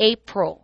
April.